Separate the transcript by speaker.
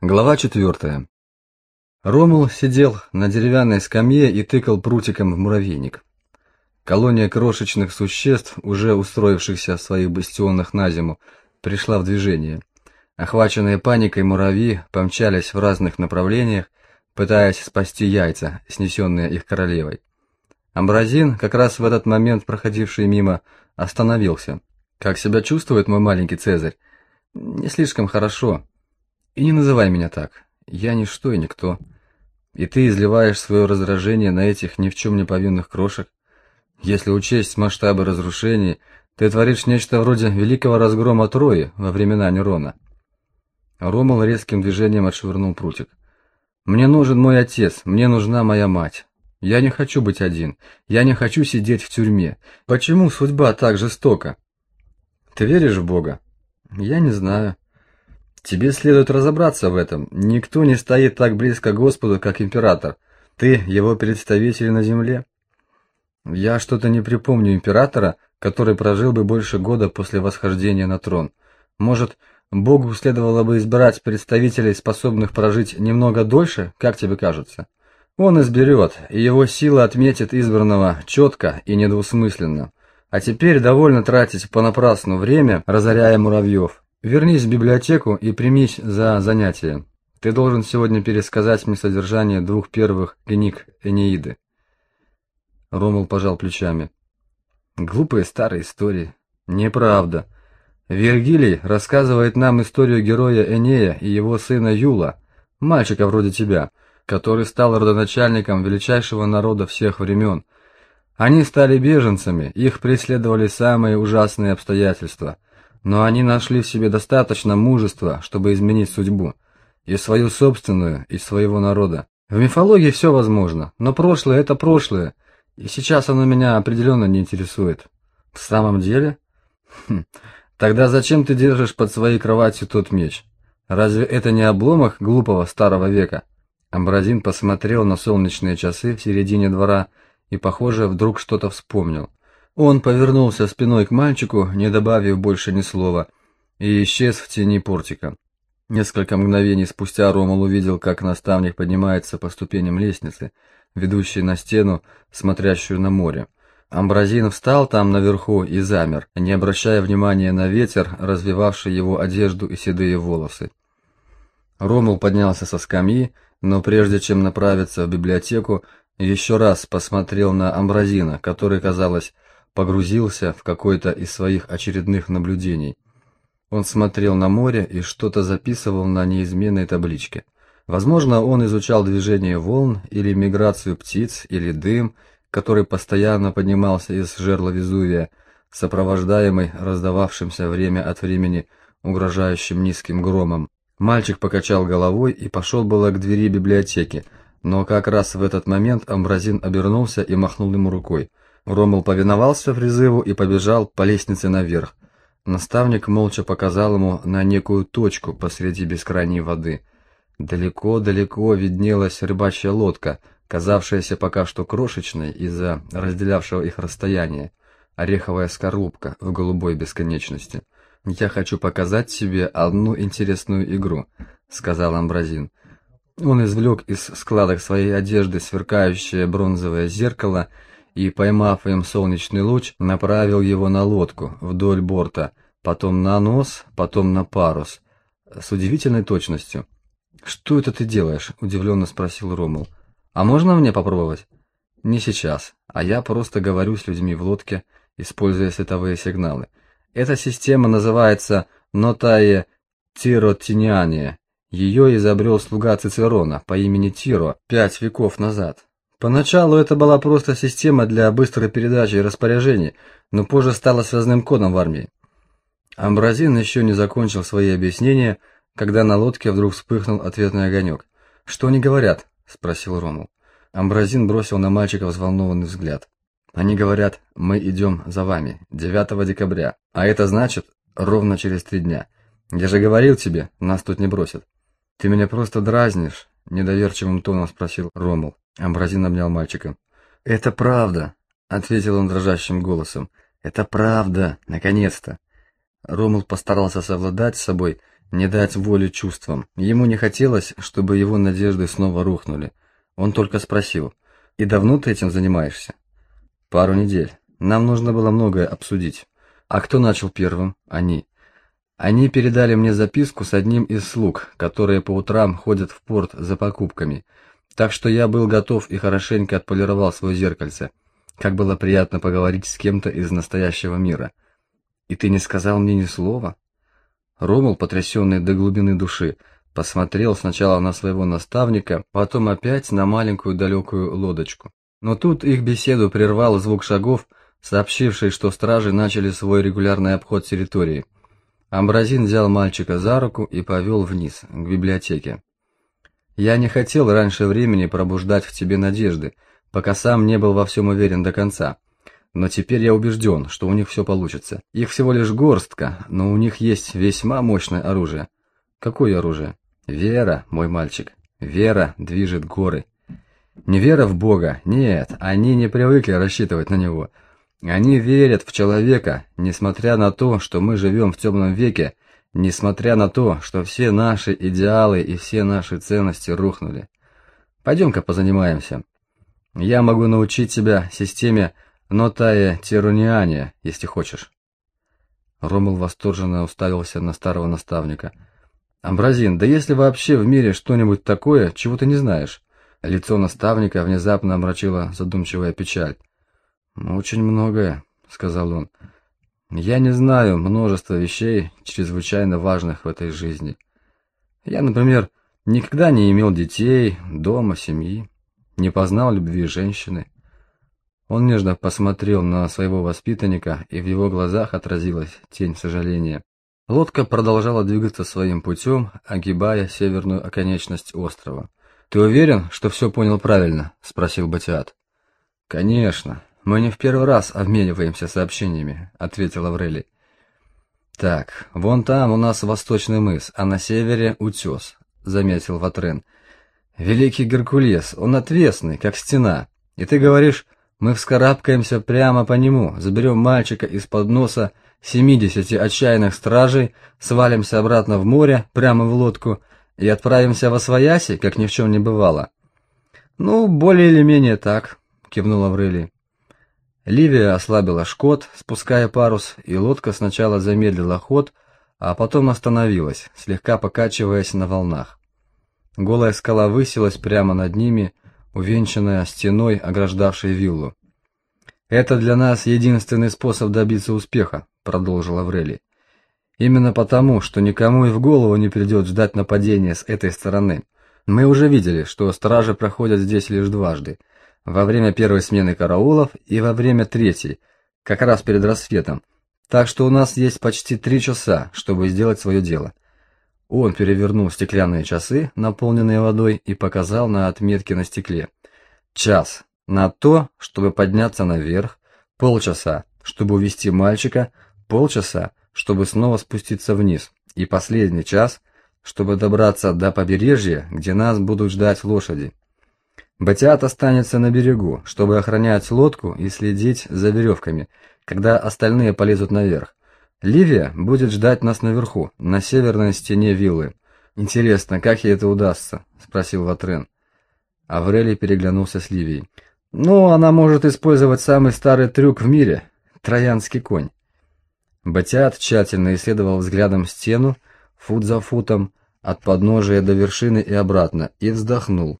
Speaker 1: Глава четвертая. Ромул сидел на деревянной скамье и тыкал прутиком в муравейник. Колония крошечных существ, уже устроившихся в своих бастионах на зиму, пришла в движение. Охваченные паникой муравьи помчались в разных направлениях, пытаясь спасти яйца, снесенные их королевой. Амбразин, как раз в этот момент проходивший мимо, остановился. «Как себя чувствует мой маленький Цезарь?» «Не слишком хорошо», и не называй меня так. Я ничто и никто. И ты изливаешь свое раздражение на этих ни в чем не повинных крошек. Если учесть масштабы разрушений, ты творишь нечто вроде великого разгрома Трои во времена Нерона. Ромал резким движением отшвырнул прутик. Мне нужен мой отец, мне нужна моя мать. Я не хочу быть один. Я не хочу сидеть в тюрьме. Почему судьба так жестока? Ты веришь в Бога? Я не знаю. Тебе следует разобраться в этом. Никто не стоит так близко к Господу, как император. Ты его представитель на земле. Я что-то не припомню императора, который прожил бы больше года после восхождения на трон. Может, Богу следовало бы избирать представителей, способных прожить немного дольше, как тебе кажется? Он изберет, и его сила отметит избранного четко и недвусмысленно. А теперь довольно тратить понапрасну время, разоряя муравьев. Вернись в библиотеку и примись за занятие. Ты должен сегодня пересказать мне содержание двух первых книг Энеиды. Ромул пожал плечами. Глупые старые истории. Неправда. Вергилий рассказывает нам историю героя Энея и его сына Юла, мальчика вроде тебя, который стал родоначальником величайшего народа всех времен. Они стали беженцами, их преследовали самые ужасные обстоятельства – но они нашли в себе достаточно мужества, чтобы изменить судьбу, и свою собственную, и своего народа. В мифологии все возможно, но прошлое это прошлое, и сейчас оно меня определенно не интересует. В самом деле? Хм. Тогда зачем ты держишь под своей кроватью тот меч? Разве это не обломок глупого старого века? Амбразин посмотрел на солнечные часы в середине двора и, похоже, вдруг что-то вспомнил. Он повернулся спиной к мальчику, не добавив больше ни слова, и исчез в тени портика. Несколько мгновений спустя Ромул увидел, как наставник поднимается по ступеням лестницы, ведущей на стену, смотрящую на море. Амбразин встал там наверху и замер, не обращая внимания на ветер, развивавший его одежду и седые волосы. Ромул поднялся со скамьи, но прежде чем направиться в библиотеку, еще раз посмотрел на Амбразина, который, казалось, погрузился в какой-то из своих очередных наблюдений. Он смотрел на море и что-то записывал на неизменной табличке. Возможно, он изучал движение волн или миграцию птиц или дым, который постоянно поднимался из жерла Везувия, сопровождаемый раздававшимся время от времени угрожающим низким громом. Мальчик покачал головой и пошел было к двери библиотеки, но как раз в этот момент Амбразин обернулся и махнул ему рукой. Ромул повиновался призыву и побежал по лестнице наверх. Наставник молча показал ему на некую точку посреди бескрайней воды. Далеко-далеко виднелась рыбачья лодка, казавшаяся пока что крошечной из-за разделявшего их расстояния, ореховая скорлупка в голубой бесконечности. «Я хочу показать тебе одну интересную игру», — сказал Амбразин. Он извлек из складок своей одежды сверкающее бронзовое зеркало и, поймав им солнечный луч, направил его на лодку вдоль борта, потом на нос, потом на парус, с удивительной точностью. «Что это ты делаешь?» – удивленно спросил Ромул. «А можно мне попробовать?» «Не сейчас, а я просто говорю с людьми в лодке, используя световые сигналы. Эта система называется «Нотае Тиротиниане». Ее изобрел слуга Цицерона по имени Тиро пять веков назад. Поначалу это была просто система для быстрой передачи и распоряжений, но позже стала связным кодом в армии. Амбразин еще не закончил свои объяснения, когда на лодке вдруг вспыхнул ответный огонек. «Что они говорят?» – спросил Ромул. Амбразин бросил на мальчика взволнованный взгляд. «Они говорят, мы идем за вами, 9 декабря, а это значит ровно через три дня. Я же говорил тебе, нас тут не бросят». «Ты меня просто дразнишь», – недоверчивым тоном спросил Ромул. Амбразин обнял мальчика. «Это правда», — ответил он дрожащим голосом. «Это правда, наконец-то». Ромул постарался совладать с собой не дать воли чувствам. Ему не хотелось, чтобы его надежды снова рухнули. Он только спросил: "И давно ты этим занимаешься?" "Пару недель. Нам нужно было многое обсудить. А кто начал первым? Они. Они передали мне записку с одним из слуг, которые по утрам ходят в порт за покупками. Так что я был готов и хорошенько отполировал свое зеркальце. Как было приятно поговорить с кем-то из настоящего мира. И ты не сказал мне ни слова? Ромул, потрясенный до глубины души, посмотрел сначала на своего наставника, потом опять на маленькую далекую лодочку. Но тут их беседу прервал звук шагов, сообщивший, что стражи начали свой регулярный обход территории. Амбразин взял мальчика за руку и повел вниз, к библиотеке. Я не хотел раньше времени пробуждать в тебе надежды, пока сам не был во всем уверен до конца. Но теперь я убежден, что у них все получится. Их всего лишь горстка, но у них есть весьма мощное оружие. Какое оружие? Вера, мой мальчик. Вера движет горы. Не вера в Бога, нет, они не привыкли рассчитывать на него. Они верят в человека, несмотря на то, что мы живем в темном веке, несмотря на то, что все наши идеалы и все наши ценности рухнули. Пойдем-ка позанимаемся. Я могу научить тебя системе Нотае Тируниане, если хочешь. Ромул восторженно уставился на старого наставника. Амбразин, да если вообще в мире что-нибудь такое, чего ты не знаешь? Лицо наставника внезапно омрачила задумчивая печаль. Очень многое, сказал он. Я не знаю множество вещей, чрезвычайно важных в этой жизни. Я, например, никогда не имел детей, дома, семьи, не познал любви женщины. Он нежно посмотрел на своего воспитанника, и в его глазах отразилась тень сожаления. Лодка продолжала двигаться своим путем, огибая северную оконечность острова. Ты уверен, что все понял правильно, спросил Батиат. Конечно, мы не в первый раз обмениваемся сообщениями, ответил Аврелий. Так, вон там у нас восточный мыс, а на севере утес», — заметил Ватрен. Великий Геркулес, он отвесный, как стена. И ты говоришь, мы вскарабкаемся прямо по нему, заберем мальчика из-под носа семидесяти отчаянных стражей, свалимся обратно в море, прямо в лодку, и отправимся во свояси, как ни в чем не бывало. Ну, более или менее так, кивнул Аврелий. Ливия ослабила шкот, спуская парус, и лодка сначала замедлила ход, а потом остановилась, слегка покачиваясь на волнах. Голая скала высилась прямо над ними, увенчанная стеной, ограждавшей виллу. Это для нас единственный способ добиться успеха, продолжил Аврелий. Именно потому, что никому и в голову не придет ждать нападения с этой стороны. Мы уже видели, что стражи проходят здесь лишь дважды: во время первой смены караулов и во время третьей, как раз перед рассветом. Так что у нас есть почти три часа, чтобы сделать свое дело. Он перевернул стеклянные часы, наполненные водой, и показал на отметке на стекле. Час на то, чтобы подняться наверх, полчаса, чтобы увести мальчика, полчаса, чтобы снова спуститься вниз, и последний час, чтобы добраться до побережья, где нас будут ждать лошади. Батиат останется на берегу, чтобы охранять лодку и следить за веревками, когда остальные полезут наверх. Ливия будет ждать нас наверху, на северной стене виллы. Интересно, как ей это удастся, спросил Ватрен. Аврелий переглянулся с Ливией. Ну, она может использовать самый старый трюк в мире троянский конь. Батят тщательно исследовал взглядом стену, фут за футом, от подножия до вершины и обратно, и вздохнул.